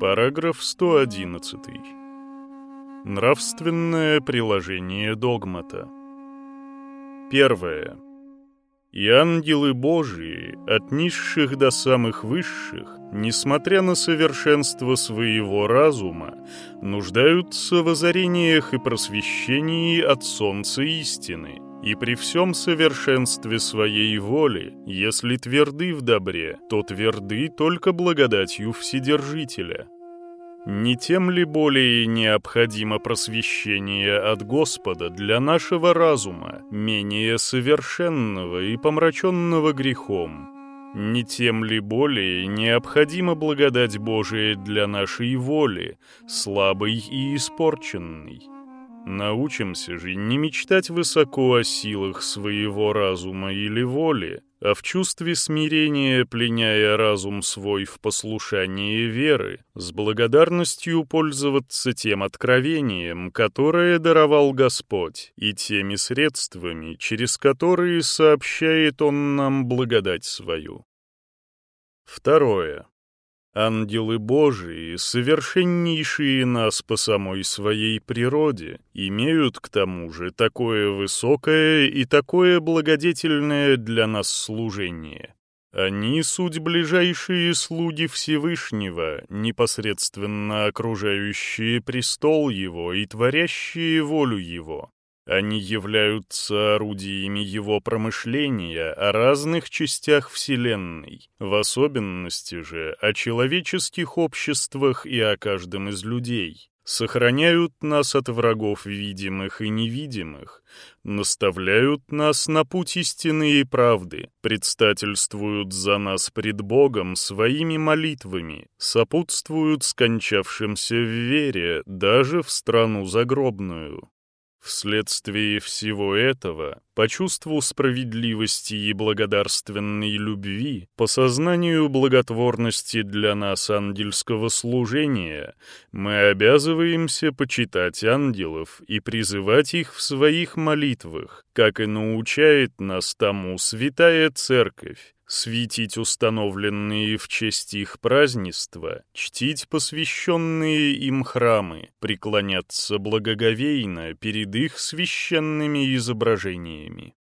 Параграф 111. Нравственное приложение догмата. Первое. И ангелы Божии, от низших до самых высших, несмотря на совершенство своего разума, нуждаются в озарениях и просвещении от солнца истины, и при всем совершенстве своей воли, если тверды в добре, то тверды только благодатью Вседержителя. Не тем ли более необходимо просвещение от Господа для нашего разума, менее совершенного и помраченного грехом? Не тем ли более необходима благодать Божия для нашей воли, слабой и испорченной? Научимся же не мечтать высоко о силах своего разума или воли, а в чувстве смирения, пленяя разум свой в послушании веры, с благодарностью пользоваться тем откровением, которое даровал Господь, и теми средствами, через которые сообщает Он нам благодать свою. Второе. Ангелы Божии, совершеннейшие нас по самой своей природе, имеют к тому же такое высокое и такое благодетельное для нас служение. Они — суть ближайшие слуги Всевышнего, непосредственно окружающие престол Его и творящие волю Его. Они являются орудиями его промышления о разных частях Вселенной, в особенности же о человеческих обществах и о каждом из людей. Сохраняют нас от врагов видимых и невидимых, наставляют нас на путь истины и правды, предстательствуют за нас пред Богом своими молитвами, сопутствуют скончавшимся в вере даже в страну загробную. Вследствие всего этого, по чувству справедливости и благодарственной любви, по сознанию благотворности для нас ангельского служения, мы обязываемся почитать ангелов и призывать их в своих молитвах, как и научает нас тому Святая Церковь, светить установленные в честь их празднества, чтить посвященные им храмы, преклоняться благоговейно перед их священными изображениями.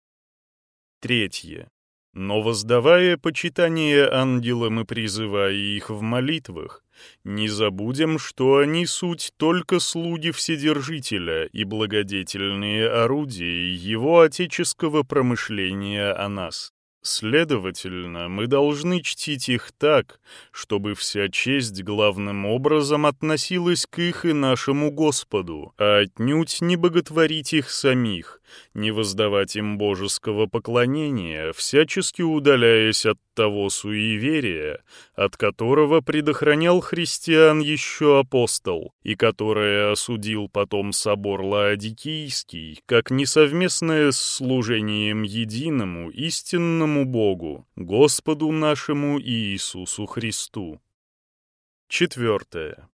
Третье. Но воздавая почитание ангелам и призывая их в молитвах, не забудем, что они суть только слуги Вседержителя и благодетельные орудия его отеческого промышления о нас. Следовательно, мы должны чтить их так, чтобы вся честь главным образом относилась к их и нашему Господу, а отнюдь не боготворить их самих, не воздавать им божеского поклонения, всячески удаляясь от того суеверия, от которого предохранял христиан еще апостол, и которое осудил потом собор Лаодикийский, как несовместное с служением единому, истинному Богу, Господу нашему Иисусу Христу. Четвертое.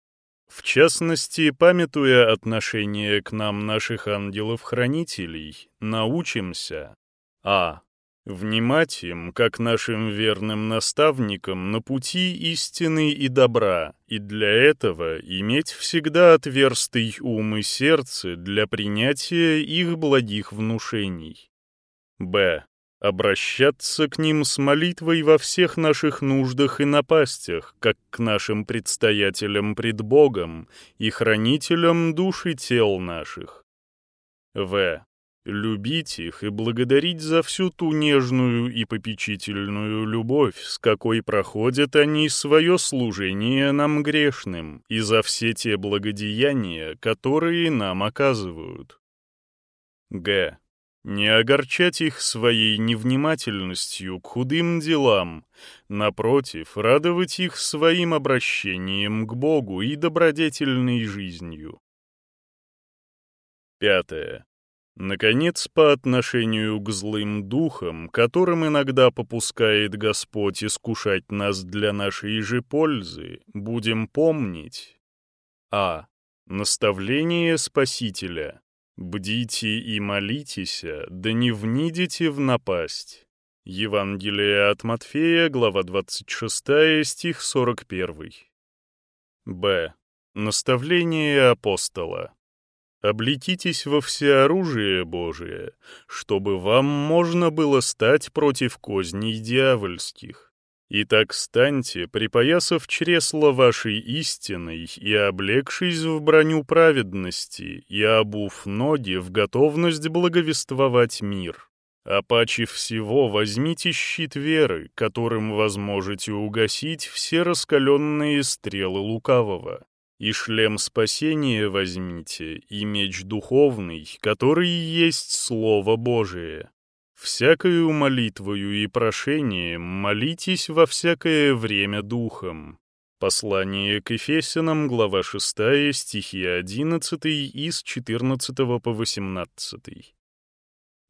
В частности, памятуя отношение к нам наших ангелов-хранителей, научимся а. Внимать им, как нашим верным наставникам, на пути истины и добра, и для этого иметь всегда отверстый ум и сердце для принятия их благих внушений. Б. Обращаться к ним с молитвой во всех наших нуждах и напастях, как к нашим предстоятелям пред Богом и хранителям душ и тел наших. В любить их и благодарить за всю ту нежную и попечительную любовь, с какой проходят они свое служение нам грешным, и за все те благодеяния, которые нам оказывают. Г. Не огорчать их своей невнимательностью к худым делам, напротив, радовать их своим обращением к Богу и добродетельной жизнью. Пятое. Наконец, по отношению к злым духам, которым иногда попускает Господь искушать нас для нашей же пользы, будем помнить. А. Наставление Спасителя. «Бдите и молитесь, да не внидите в напасть». Евангелие от Матфея, глава 26, стих 41. Б. Наставление апостола. Облетитесь во всеоружие Божие, чтобы вам можно было стать против козней дьявольских. Итак, станьте, припоясав чресло вашей истиной и облегшись в броню праведности, и обув ноги в готовность благовествовать мир. А паче всего возьмите щит веры, которым возможете угасить все раскаленные стрелы лукавого. И шлем спасения возьмите, и меч духовный, который есть Слово Божие. Всякою молитвою и прошением молитесь во всякое время духом. Послание к Ефесянам, глава 6, стихи 11 и с 14 по 18.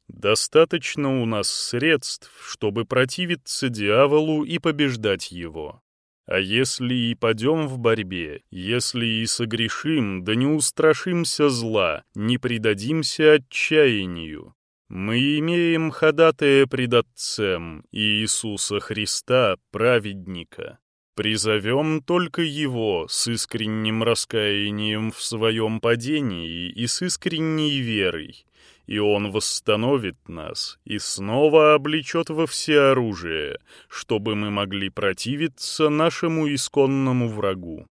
Достаточно у нас средств, чтобы противиться дьяволу и побеждать его. А если и падем в борьбе, если и согрешим, да не устрашимся зла, не предадимся отчаянию. Мы имеем ходатая пред Отцем Иисуса Христа, праведника. Призовем только Его с искренним раскаянием в своем падении и с искренней верой, и Он восстановит нас и снова облечет во всеоружие, чтобы мы могли противиться нашему исконному врагу.